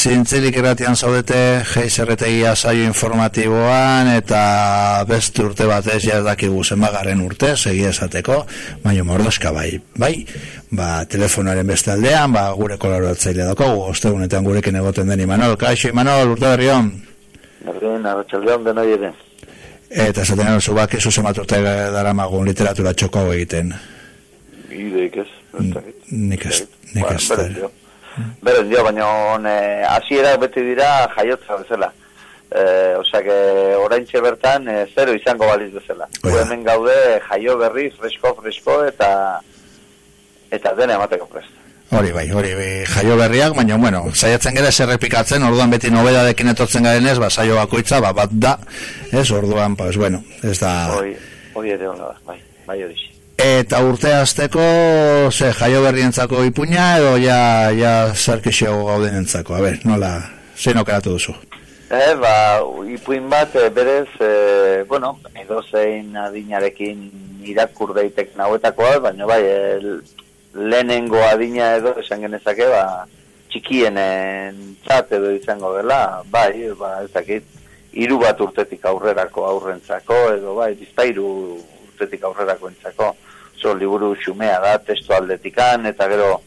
zintzilik erratian zaudete, geizerretegia saio informatiboan, eta beste urte batez, ja dakigu zenbagaren urte, segi esateko, baina mordoska bai, bai, ba, telefonaren beste aldean, ba, gure kolaboratzaile dako, ostegunetan gurekin egoten den Imanol, kaixo Imanol, urte berri hon? Berrien, arratxaldean ere. Eta zaten hau zubak ez usematute dara magun literatura txoko egiten. Ideik ez, nik ez, nik ez, Beren dio, baina eh, hasierak beti dira jaiotza bezala. Eh, osea que oraintxe bertan eh, zero izango baliz bezala. Gu hemen gaude jaio berri, fresko, fresko eta eta dena emateko prest. Hori bai, hori bai, jaio berriak, baina, bueno, saiatzen gara errepikatzen, orduan beti nobedadekin etortzen garen ez, ba, saio bakoitza, ba, bat da, ez, orduan, pues, bueno, ez da... Hori, hori ere hona bai, bai hori Eta urte azteko, ze, jaio berrientzako ipuña, edo ja, ja zarkixio gaudenentzako, a ber, nola, zein okeratu duzu? Eh, ba, ipuin bat, e, berez, e, bueno, edo zein adinarekin irakur daitek nauetakoa, baina bai, el, lehenengo adina edo esan genezake, ba, txikienen txat edo izango dela, bai, ba, ezakit, iru bat urtetik aurrerako aurrentzako, edo bai, bizpairu urtetik aurrerako entzako oso liburu xumea da, testu aldetikan, eta gero,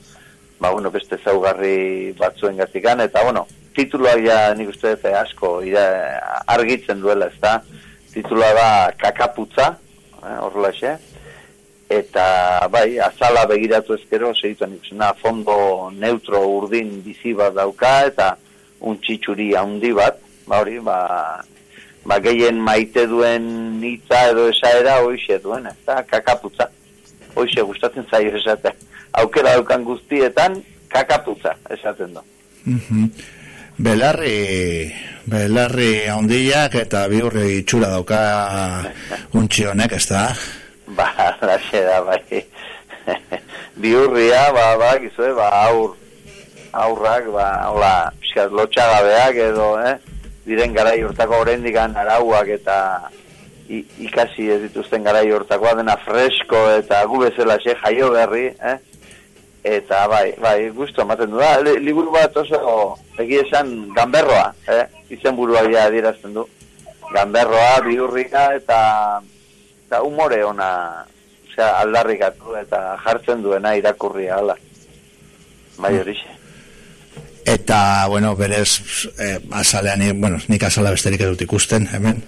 ba, bueno, beste zaugarri batzuen gatikan, eta, bueno, tituloa ja nik uste dut asko ira, argitzen duela, ez da, tituloa da kakaputza, eh, horrela xe, eta, bai, azala begiratu ezkero, segitu nik fondo neutro urdin bizi bat dauka, eta un txitsuri handi bat, ba, hori, ba, ba, gehien maite duen hitza edo esaera hoxe duen, ez da, kakaputza hoxe gustatzen zaio esaten. Aukera daukan guztietan, kakaputza esaten du. Mm Belarri, belarri ondiak eta biurri itxura dauka untxi honek, ez da? Ba, laxe da, bai. Biurria, ba, ba, gizue, ba, aur, aurrak, ba, hola, pixkat, lotxagabeak edo, eh? Diren gara urtako horrendikan arauak eta ikasi ez dituzten garai hortakoa dena fresko eta gu bezala xe jaio berri, eh? Eta bai, bai, gustu ematen du da, liburu bat oso egi esan ganberroa, eh? Izen burua adierazten du. Ganberroa, biurrika eta eta umore ona osea, aldarrikatu eta jartzen duena irakurria, hala. Bai horixe. Eta, bueno, berez, eh, azalean, bueno, nik azala besterik edut ikusten, hemen,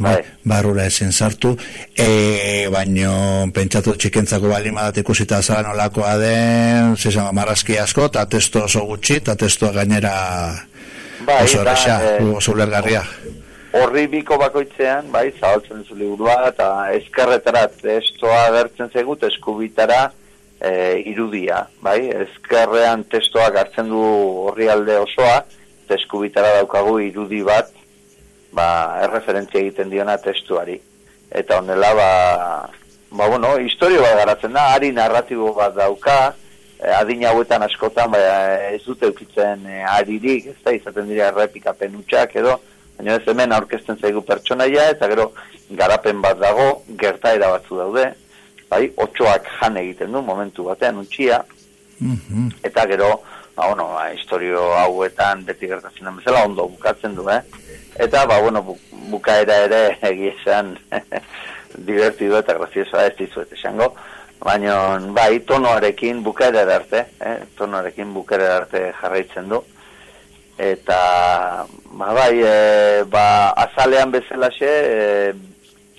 bai, bai. barrura ezin sartu, e, baino pentsatu txikentzako bali madat ikusita zara nolakoa den, zizan marrazki asko, eta testo oso gutxi, eta testo gainera bai, oso erresa, e, oso ulergarria. Horri biko bakoitzean, bai, zahaltzen zu liburua, eta eskerretara testoa gertzen zegut, eskubitara e, irudia, bai, eskerrean testoa gartzen du horri alde osoa, eskubitara daukagu irudi bat, ba, erreferentzia egiten diona testuari. Eta honela, ba, ba bueno, historio bat garatzen da, ari narratibo bat dauka, eh, adina hauetan askotan, ba, ez dute eukitzen eh, aririk, ez da, izaten dira errepikapen utxak edo, baina ez hemen aurkezten zaigu pertsonaia, eta gero garapen bat dago, gertaera batzu daude, bai, otxoak jan egiten du, momentu batean, untxia, mm eta gero, ba, bueno, ba, historio hauetan beti gertatzen den bezala, ondo bukatzen du, eh? Eta, ba, bueno, bu, bukaera ere egizan divertido eta graziosoa ez dizuet esango. Baina, bai, tonoarekin bukaera arte, eh? tonoarekin bukaera arte jarraitzen du. Eta, ba, bai, e, ba, azalean bezalaxe, e,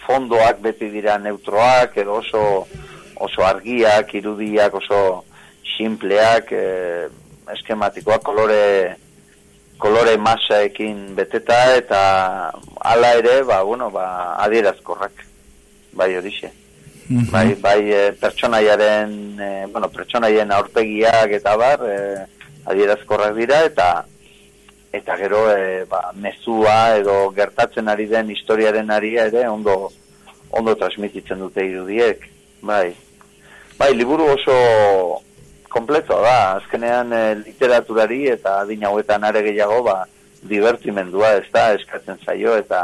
fondoak beti dira neutroak, edo oso, oso argiak, irudiak, oso simpleak, e, eskematikoak, kolore, kolore masaekin beteta eta hala ere, ba, bueno, ba, adierazkorrak, bai horixe. Mm Bai, bai e, pertsonaiaren, e, bueno, pertsonaien aurpegiak eta bar, e, adierazkorrak dira eta eta gero e, ba, mezua edo gertatzen ari den historiaren ari ere ondo ondo transmititzen dute irudiek. Bai, bai liburu oso kompleto da, azkenean e, literaturari eta adina hauetan are gehiago ba, divertimendua ez da eskatzen zaio eta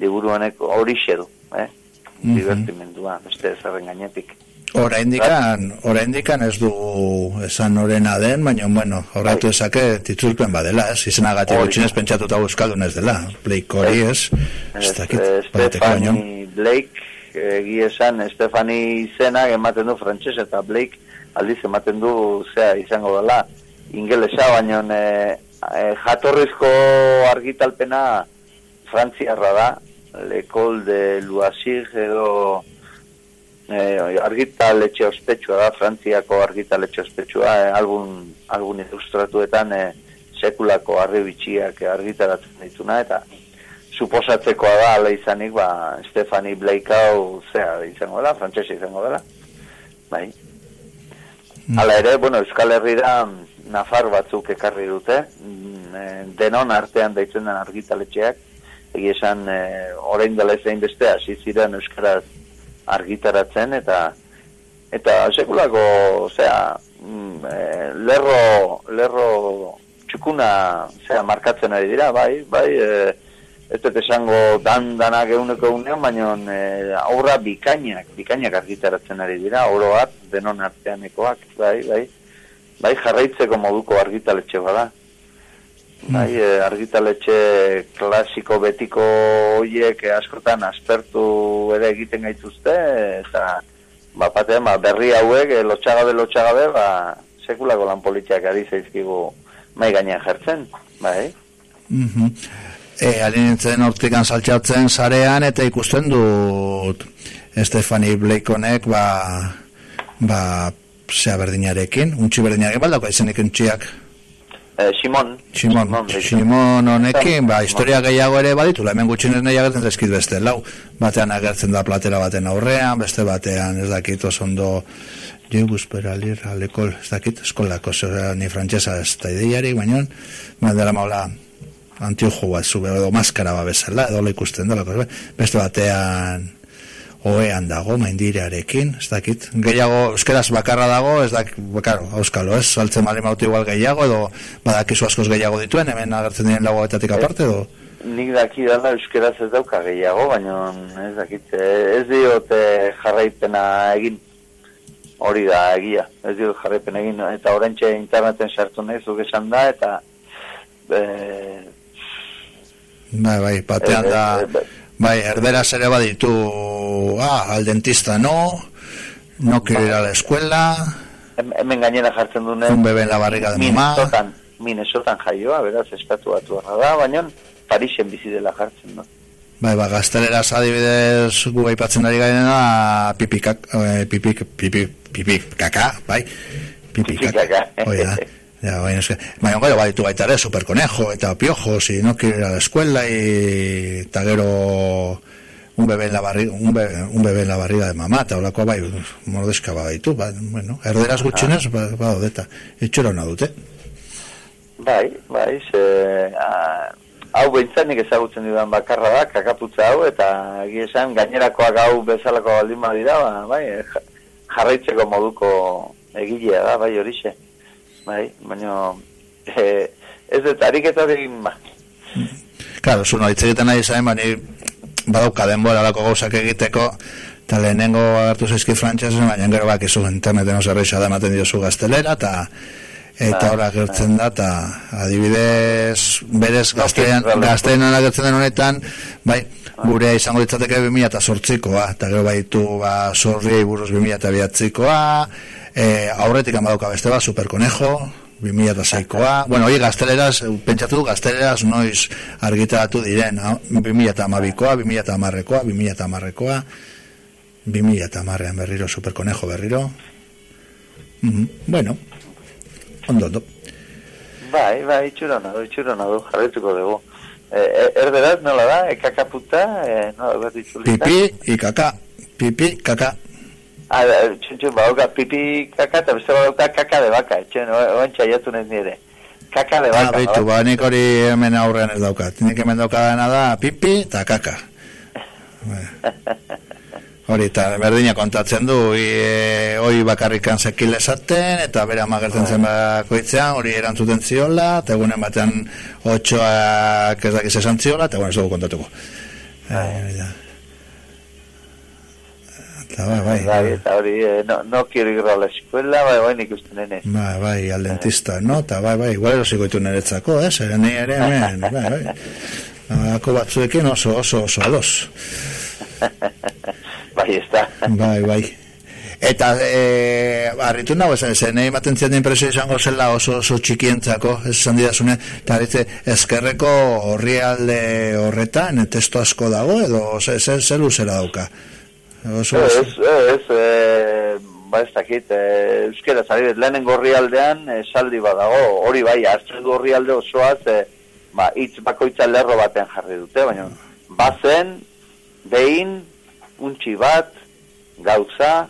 liburu honek hori du, eh? Mm -hmm. divertimendua, beste zerren gainetik. Ora indikan, ora indikan ez du esan orena den, baina, bueno, horretu bai. esake titzulpen badela, ez? Izena gati gutxinez pentsatuta euskaldun ez dela. Blake hori ez, ez dakit, Stefani Blake, egi esan, Stefani izena ematen du frantxez eta Blake aldiz ematen du, zea, izango dela, ingelesa, baina e, e, jatorrizko argitalpena frantziarra da, lekol de Luasig edo eh, argitaletxe ospetsua da, Frantziako argitaletxe ospetsua, eh, algun, algun ilustratuetan eh, sekulako arribitxiak argitaratzen dituna, eta suposatzekoa da, ala izanik, ba, Stefani Blakeau, zea, izango dela, frantzese izango dela, bai. Mm. Hala ere, bueno, Euskal Herriera nafar batzuk ekarri dute, mm, eh, denon artean daitzen den argitaletxeak, egia esan, eh, orain dela ez beste, hasi ziren Euskaraz argitaratzen eta eta sekulako, osea, mm, e, lerro lerro txukuna, osea, markatzen ari dira, bai, bai, e, ez dut esango dan danak eguneko egunean, baina e, aurra bikainak, bikainak argitaratzen ari dira, oroak, denon arteanekoak, bai, bai, bai, jarraitzeko moduko argitaletxe bada. Bai, e, argitaletxe klasiko betiko hoiek askotan aspertu ere egiten gaituzte eta ba batean ba, berri hauek e, lotxagabe lotxagabe ba sekulako lan politiak ari zaizkigu mai gainean jartzen, bai. Mhm. Mm eh alinetzen hortikan saltzatzen sarean eta ikusten dut Stefani Blakeonek ba ba sea berdinarekin, untxi berdinarekin baldako izenik untxiak Eh, Simon. Simon. Simon honekin, ba, historia gehiago ere baditu, hemen gutxinez nahi agertzen zaizkit beste, lau, batean agertzen da platera baten aurrean, beste batean ez dakit oso Jebus peralir, alekol, ez dakit, eskolako, zera, ni frantzesa ez da ideiari, baina, dela maula, antiojo bat zube, edo maskara ba bezala, edo ikusten dela, beste batean, oean dago, maindirearekin, ez dakit, gehiago, euskeraz bakarra dago, ez dakit, bakaro, auskalo, ez, saltzen mali mauti igual gehiago, edo badakizu askoz gehiago dituen, hemen agertzen diren lago etatik aparte, edo? Nik daki dala euskeraz ez dauka gehiago, baina ez dakit, ez diote jarraipena egin, hori da egia, ez diot jarraipena egin, eta orentxe interneten sartu nahi esan da, eta... E... Bai, bai, batean da... Bai, erdera ere baditu, ah, al dentista no, no quiero ir a la escuela. Hemen gainera jartzen dune. Un bebé en la barriga de mamá. Minnesotan, Minnesotan jaioa, beraz, estatu batu da, baina Parisen bizi dela jartzen, no? Bai, ba, gaztelera adibidez gu aipatzen ari gairena pipi, eh, pipi, pipi, pipi, kaka, bai? Pipi, kaka. Oida. Ya, bueno, es que, bueno, va tu gaitare super conejo, eta piojo, si no quiere ir a la escuela y taguero un bebé en la barriga, un bebé, un bebé en la barriga de mamá, ta holako bai, mordeska bai tu, ba, bueno, erderaz gutxinez, ah. ba, ba, odeta, itxura hona dute. Bai, bai, se, a, hau behintzanik ezagutzen dudan bakarra da, kakaputza hau, eta esan gainerakoak hau bezalako baldin dira, ba, bai, jarraitzeko moduko egilea da, bai, horixe bai, baina e, ez dut ariketa egin ba. Claro, zuno, itzegetan nahi zain, bani badauka denbora lako gauzak egiteko, eta lehenengo agertu zaizki frantxas, baina gero bak izu interneten oso erreixa da ematen diozu gaztelera, eta eta ora gertzen da, eta adibidez, berez gaztean, gaztean agertzen den honetan, bai, gure izango ditzateke 2000 eta gero baitu, ba, sorriei buruz 2000 eta biatzikoa, e, aurretik amadauka beste bat, superkonejo, 2006koa, bueno, hori gazteleraz, pentsatu gazteleraz noiz argitaratu diren, 2008koa, 2008koa, 2008koa, 2008an berriro, superkonejo berriro. Mm -hmm. Bueno, ondo, ondo. Bai, bai, itxurona du, itxurona du, jarretuko dugu. Eh, erderaz, nola da, ekakaputa, eh, nola bat itxulita. Pipi, ikaka, pipi, kaka. Ah, txun ba, pipi kaka eta beste bauka kaka de baka, txun, oen txaiatu nahi nire. Kaka de baka. Ah, bitu, ba, nik hori hemen aurrean ez daukat. Nik hemen daukat dena da pipi eta kaka. hori, eta berdina kontatzen du, e, hori bakarrikan sekile esaten, eta bere amagertzen zen bakoitzean, hori erantzuten ziola, eta egunen batean otxoak ez dakiz esan ziola, eta bueno, ez dugu kontatuko. Eh, Eta bai, bai. Bai, eta hori, eh, no, no quiero ir a la escuela, bai, bai, nik uste nene. Bai, bai, al dentista, no? Eta bai, bai, igual erosiko ditu niretzako, eh? Zer, ni ere, hemen, bai, bai. Ako batzuekin oso, oso, oso ados. bai, ez da. Bai, bai. Eta, e, arritu nago esan, zen, nahi maten zian impresio izango zela oso, oso txikientzako, ez esan didazune, eta ditze, ezkerreko horri alde horretan, testo asko dago, edo zer, zer, zer luzera dauka? Oso, ez, ez, e, ba ez dakit, e, euskera zari, lehenen gorri aldean, esaldi badago, hori bai, hartzen du horri alde osoaz, e, ba, itz bakoitza lerro batean jarri dute, baina, bazen, behin, untxi bat, gauza,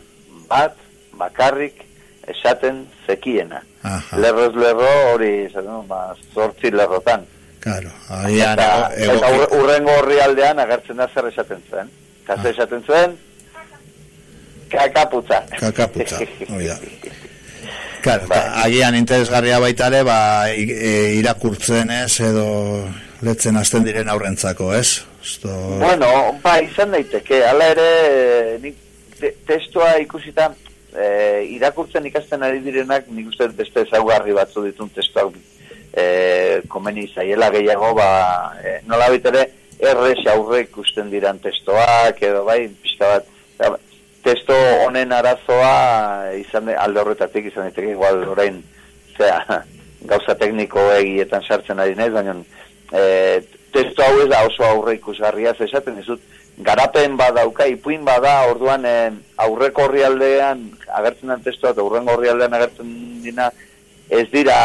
bat, bakarrik, esaten zekiena. Aha. Lerroz lerro hori, zaten, ba, zortzi lerrotan. Claro, agian, eta, ego- eta urre- urrengo horri aldean agertzen da zer esaten zuen. Kaze Ah. esaten zuen, kakaputza. Kakaputza, hori da. Claro, Bai. agian interesgarria baita ere, ba, e, irakurtzen ez, edo letzen hasten diren aurrentzako, ez? Esto... Bueno, ba, izan daiteke, hala ere, nik te, testua ikusita, e, irakurtzen ikasten ari direnak, nik uste beste ezaugarri batzu ditun testuak e, komeni zaiela gehiago, ba, e, nola ere, errez aurre ikusten diran testoak, edo bai, pixka bat, testo honen arazoa izan de, alde horretatik izan daiteke igual orain zera, gauza tekniko egietan sartzen ari naiz, baina e, testo hau ez da oso aurre ikusgarria esaten dizut garapen badauka, ipuin bada, orduan e, aurreko horrialdean agertzen den testua eta aurrengo horrialdean agertzen dina ez dira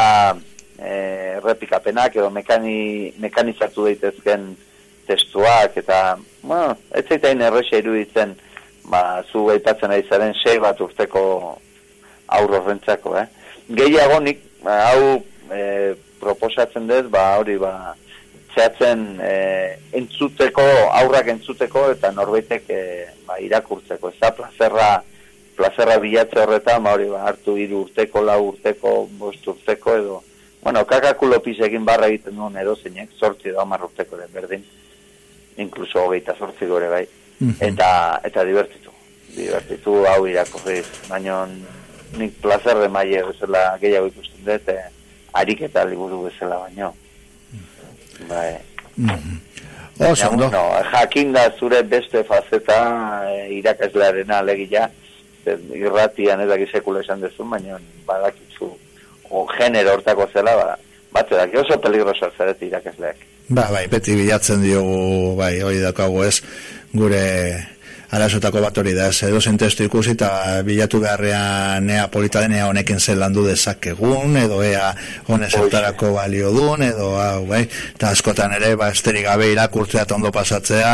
e, repikapenak edo mekani, mekanizatu daitezken testuak eta, bueno, ez zaitain erresa iruditzen ba, zu aipatzen ari zaren sei bat urteko aurro rentzako, eh? Gehiago nik, ba, hau e, proposatzen dut, ba, hori, ba, zehatzen e, entzuteko, aurrak entzuteko eta norbaitek e, ba, irakurtzeko, ez da, plazerra, plazerra bilatze horretan, ba, hori, ba, hartu hiru urteko, lau urteko, bost urteko, edo, bueno, kakakulo pisekin barra egiten duen edo zeinek, sortzi edo hamar urteko ere berdin, inkluso hogeita sortzi gore bai. Eta eta divertitu. Divertitu hau irakurri baina nik placer de maile bezala gehiago ikusten dut eh, ariketa liburu bezala baino. Bai. Mhm. Oso, ondo. no, jakin da zure beste faceta eh, irakaslearena alegia irratian ez dakit sekula esan dezu baina badakizu o genero hortako zela ba, batzuetak oso peligrosa zarete irakasleak. Ba, bai, beti bilatzen diogu, bai, hori daukagu ez, gure arazotako bat hori da, edo testu ikusi eta bilatu beharrean ea polita denea honekin zen landu dezakegun, edo ea honez zertarako balio duen, edo hau, bai, eta askotan ere, ba, esterik gabe irakurtzea eta ondo pasatzea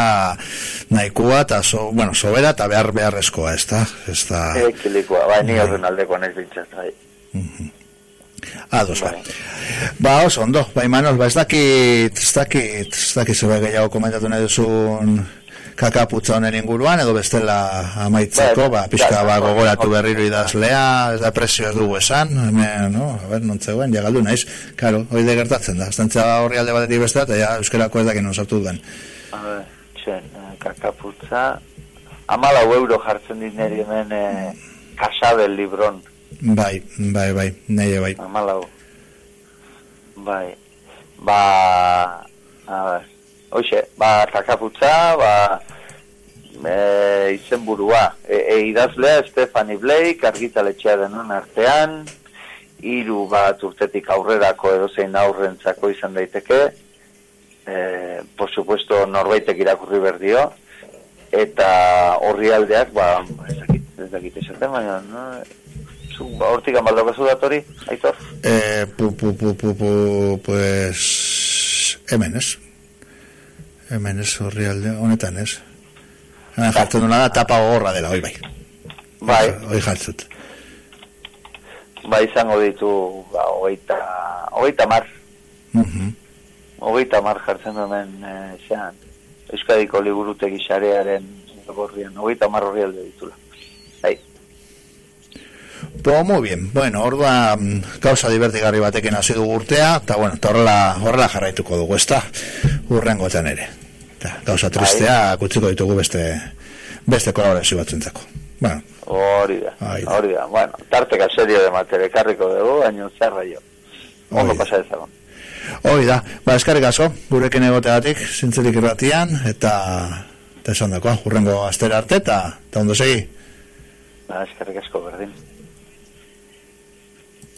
nahikoa, eta, so, bueno, sobera eta behar beharrezkoa, ez da, ez da, ekilikoa, bai, ni horren aldekoa naiz bintzat, bai. Ados, ba. Ba, oso, ondo, ba, Imanol, ba, ez dakit, ez dakit, ez dakit zebe gehiago komentatu nahi duzun kakaputza honen inguruan, edo bestela amaitzeko, ba, pixka, ba, gogoratu berriro idazlea, ez da presio ez dugu esan, hemen, no, a ber, nontzegoen, jagaldu naiz, karo, hori de gertatzen da, estantzia horri alde batetik bestea, eta ja, euskerako ez dakin osartu duen. A ver, txen, eh, kakaputza, amalau euro jartzen dit niri hemen eh, kasabel libron, Bai, bai, bai, nahi bai. amalau. Bai, ba, a hoxe, ba, kakaputza, ba, e, izen e, e, idazlea Stephanie Blake, argitaletxea denon artean, hiru bat urtetik aurrerako edozein aurrentzako izan daiteke, e, por supuesto norbaitek irakurri berdio, eta horri aldeak, ba, ez dakit, ez dakit esaten, baina, no? Zu, ba, hortik amaldaukazu datori, aitor? Eh, pu, pu, pu, pu, pu, pues, hemen ez. Hemen ez, horri alde, honetan ez. Hemen jartzen duna da, tapa gogorra dela, hoi bai. Bai, Hoi jartzut. ba, izango ditu, ba, hogeita, hogeita mar, Mhm. hogeita mar jartzen duen, e, zean, Euskadiko liburutegi sarearen gorrian, hogeita mar horri alde ditula. Bai, Pues muy bien. Bueno, ordua mm, gauza divertigarri batekin hasi dugu urtea, eta bueno, eta horrela, horrela jarraituko dugu, ezta? Urrengoetan ere. Eta gauza tristea, kutziko ditugu beste beste kolaborazio batzuentzako. Bueno. Hori da, hori da. Bueno, tarteka serio de matere karriko dugu, baina zerra jo. Ondo pasa ezagon. Hori da, ba, eskarrik asko, gurekin egoteatik, zintzelik irratian, eta eta esan dakoa, hurrengo astera arte, eta ondo segi. Ba, eskarrik asko, berdin.